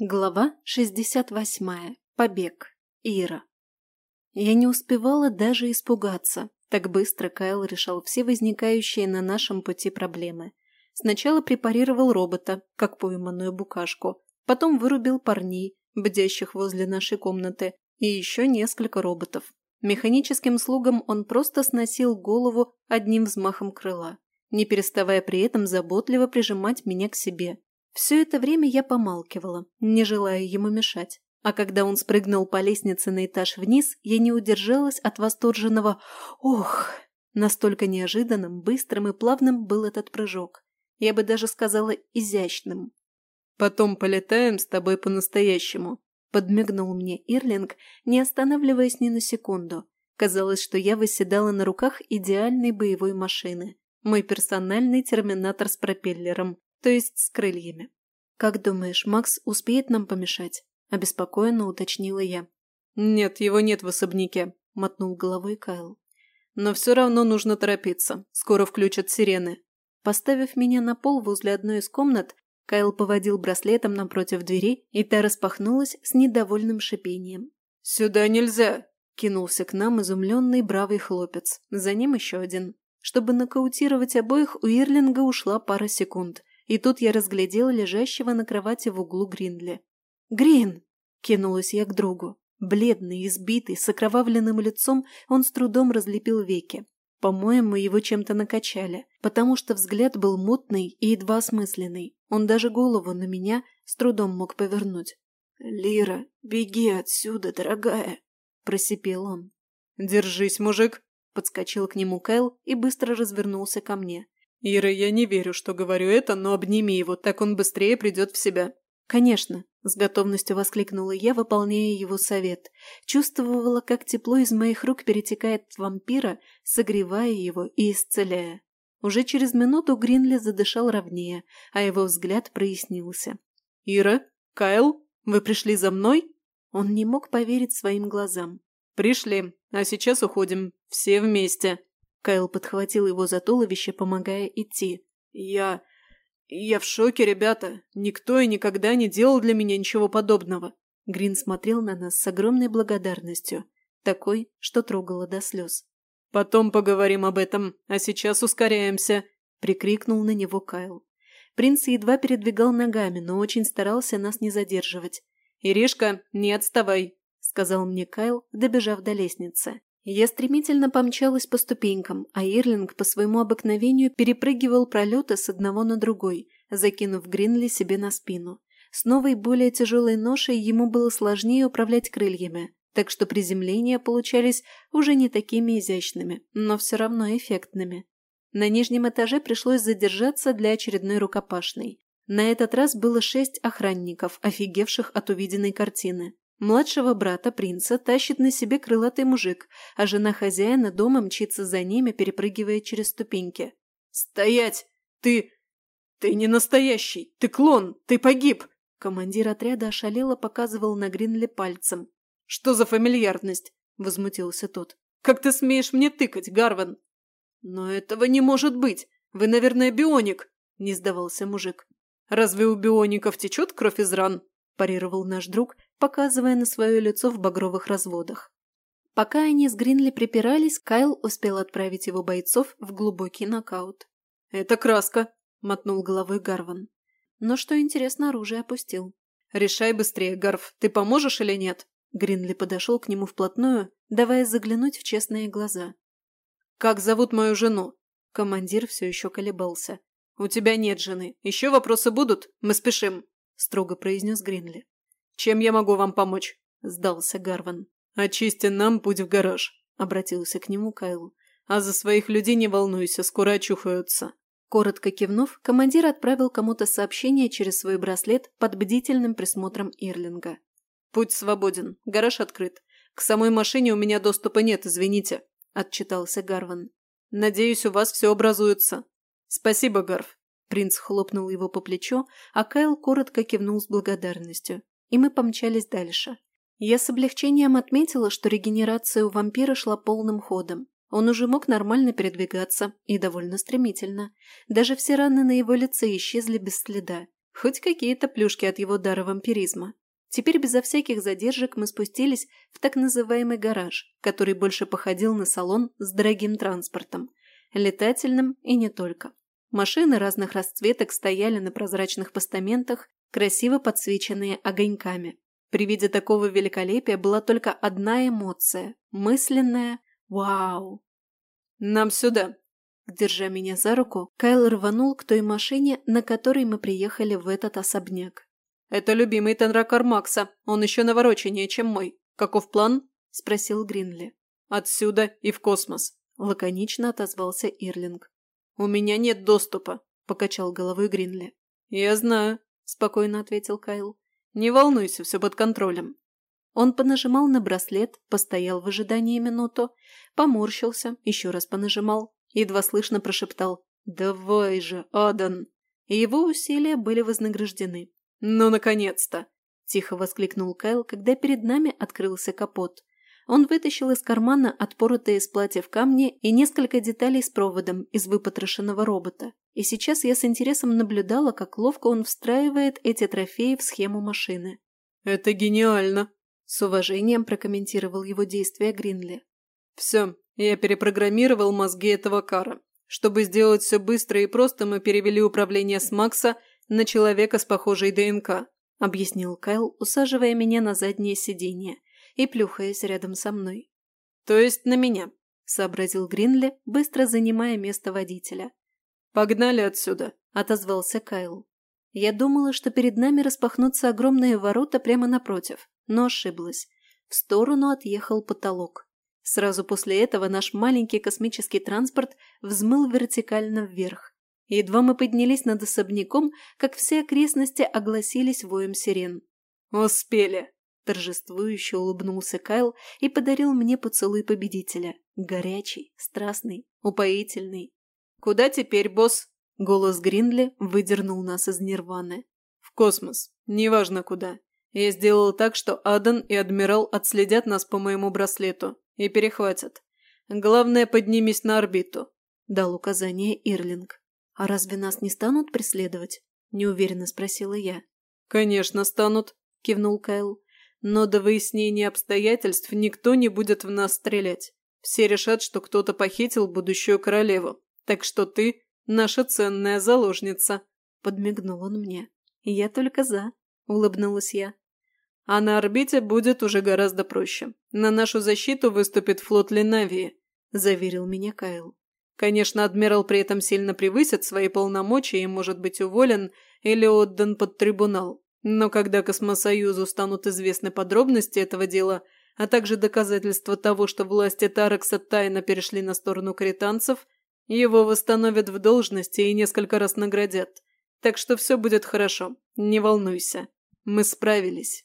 Глава 68. Побег. Ира. Я не успевала даже испугаться. Так быстро Кайл решал все возникающие на нашем пути проблемы. Сначала препарировал робота, как пойманную букашку, потом вырубил парней, бдящих возле нашей комнаты, и еще несколько роботов. Механическим слугам он просто сносил голову одним взмахом крыла, не переставая при этом заботливо прижимать меня к себе, все это время я помалкивала, не желая ему мешать. А когда он спрыгнул по лестнице на этаж вниз, я не удержалась от восторженного «Ох!». Настолько неожиданным, быстрым и плавным был этот прыжок. Я бы даже сказала изящным. «Потом полетаем с тобой по-настоящему», – подмигнул мне Ирлинг, не останавливаясь ни на секунду. Казалось, что я восседала на руках идеальной боевой машины. Мой персональный терминатор с пропеллером, то есть с крыльями. «Как думаешь, Макс успеет нам помешать?» – обеспокоенно уточнила я. «Нет, его нет в особняке», – мотнул головой Кайл. «Но все равно нужно торопиться. Скоро включат сирены». Поставив меня на пол возле одной из комнат, Кайл поводил браслетом напротив двери, и та распахнулась с недовольным шипением. «Сюда нельзя!» – кинулся к нам изумленный бравый хлопец. За ним еще один. Чтобы нокаутировать обоих, у Ирлинга ушла пара секунд – и тут я разглядела лежащего на кровати в углу Гриндли. «Грин!» – кинулась я к другу. Бледный, избитый, с окровавленным лицом, он с трудом разлепил веки. По-моему, его чем-то накачали, потому что взгляд был мутный и едва осмысленный. Он даже голову на меня с трудом мог повернуть. «Лира, беги отсюда, дорогая!» – просипел он. «Держись, мужик!» – подскочил к нему Кайл и быстро развернулся ко мне. «Ира, я не верю, что говорю это, но обними его, так он быстрее придет в себя». «Конечно», – с готовностью воскликнула я, выполняя его совет. Чувствовала, как тепло из моих рук перетекает в вампира, согревая его и исцеляя. Уже через минуту Гринли задышал ровнее, а его взгляд прояснился. «Ира? Кайл? Вы пришли за мной?» Он не мог поверить своим глазам. «Пришли, а сейчас уходим. Все вместе». Кайл подхватил его за туловище, помогая идти. «Я... я в шоке, ребята. Никто и никогда не делал для меня ничего подобного». Грин смотрел на нас с огромной благодарностью, такой, что трогало до слез. «Потом поговорим об этом, а сейчас ускоряемся», – прикрикнул на него Кайл. Принц едва передвигал ногами, но очень старался нас не задерживать. «Иришка, не отставай», – сказал мне Кайл, добежав до лестницы. Я стремительно помчалась по ступенькам, а Ирлинг по своему обыкновению перепрыгивал пролеты с одного на другой, закинув Гринли себе на спину. С новой, более тяжелой ношей ему было сложнее управлять крыльями, так что приземления получались уже не такими изящными, но все равно эффектными. На нижнем этаже пришлось задержаться для очередной рукопашной. На этот раз было шесть охранников, офигевших от увиденной картины. Младшего брата принца тащит на себе крылатый мужик, а жена хозяина дома мчится за ними, перепрыгивая через ступеньки. «Стоять! Ты... ты не настоящий! Ты клон! Ты погиб!» Командир отряда ошалело показывал на Гринли пальцем. «Что за фамильярность?» – возмутился тот. «Как ты смеешь мне тыкать, Гарван?» «Но этого не может быть! Вы, наверное, бионик!» – не сдавался мужик. «Разве у биоников течет кровь из ран?» – парировал наш друг, показывая на свое лицо в багровых разводах. Пока они с Гринли припирались, Кайл успел отправить его бойцов в глубокий нокаут. «Это краска!» – мотнул головой Гарван. Но что интересно, оружие опустил. «Решай быстрее, Гарв, ты поможешь или нет?» Гринли подошел к нему вплотную, давая заглянуть в честные глаза. «Как зовут мою жену?» Командир все еще колебался. «У тебя нет жены. Еще вопросы будут? Мы спешим», – строго произнес Гринли. «Чем я могу вам помочь?» – сдался Гарван. «Очисти нам путь в гараж», – обратился к нему Кайл. «А за своих людей не волнуйся, скоро очухаются». Коротко кивнув, командир отправил кому-то сообщение через свой браслет под бдительным присмотром Ирлинга. «Путь свободен, гараж открыт. К самой машине у меня доступа нет, извините», – отчитался Гарван. «Надеюсь, у вас все образуется». «Спасибо, Гарв». Принц хлопнул его по плечу, а Кайл коротко кивнул с благодарностью и мы помчались дальше. Я с облегчением отметила, что регенерация у вампира шла полным ходом. Он уже мог нормально передвигаться и довольно стремительно. Даже все раны на его лице исчезли без следа. Хоть какие-то плюшки от его дара вампиризма. Теперь безо всяких задержек мы спустились в так называемый гараж, который больше походил на салон с дорогим транспортом. Летательным и не только. Машины разных расцветок стояли на прозрачных постаментах, красиво подсвеченные огоньками. При виде такого великолепия была только одна эмоция – мысленная «Вау!». «Нам сюда!» Держа меня за руку, Кайл рванул к той машине, на которой мы приехали в этот особняк. «Это любимый Тенракар Макса. Он еще навороченнее, чем мой. Каков план?» – спросил Гринли. «Отсюда и в космос», – лаконично отозвался Ирлинг. «У меня нет доступа», – покачал головой Гринли. «Я знаю», – спокойно ответил Кайл. «Не волнуйся, все под контролем». Он понажимал на браслет, постоял в ожидании минуту, поморщился, еще раз понажимал, едва слышно прошептал «Давай же, Адан!» И его усилия были вознаграждены. «Ну, наконец-то!» – тихо воскликнул Кайл, когда перед нами открылся капот. Он вытащил из кармана отпоротые из платья в камни и несколько деталей с проводом из выпотрошенного робота. И сейчас я с интересом наблюдала, как ловко он встраивает эти трофеи в схему машины. «Это гениально!» – с уважением прокомментировал его действия Гринли. «Все, я перепрограммировал мозги этого кара. Чтобы сделать все быстро и просто, мы перевели управление с Макса на человека с похожей ДНК», – объяснил Кайл, усаживая меня на заднее сиденье и плюхаясь рядом со мной. «То есть на меня», – сообразил Гринли, быстро занимая место водителя. «Погнали отсюда», – отозвался Кайл. Я думала, что перед нами распахнутся огромные ворота прямо напротив, но ошиблась. В сторону отъехал потолок. Сразу после этого наш маленький космический транспорт взмыл вертикально вверх. Едва мы поднялись над особняком, как все окрестности огласились воем сирен. «Успели!» Торжествующе улыбнулся Кайл и подарил мне поцелуй победителя. Горячий, страстный, упоительный. «Куда теперь, босс?» Голос Гринли выдернул нас из нирваны. «В космос. Неважно куда. Я сделал так, что Адан и Адмирал отследят нас по моему браслету и перехватят. Главное, поднимись на орбиту», – дал указание Ирлинг. «А разве нас не станут преследовать?» – неуверенно спросила я. «Конечно станут», – кивнул Кайл. Но до выяснения обстоятельств никто не будет в нас стрелять. Все решат, что кто-то похитил будущую королеву. Так что ты – наша ценная заложница», – подмигнул он мне. «Я только за», – улыбнулась я. «А на орбите будет уже гораздо проще. На нашу защиту выступит флот Ленавии», – заверил меня Кайл. Конечно, адмирал при этом сильно превысит свои полномочия и может быть уволен или отдан под трибунал. Но когда Космосоюзу станут известны подробности этого дела, а также доказательства того, что власти Тарекса тайно перешли на сторону кританцев, его восстановят в должности и несколько раз наградят. Так что все будет хорошо, не волнуйся. Мы справились.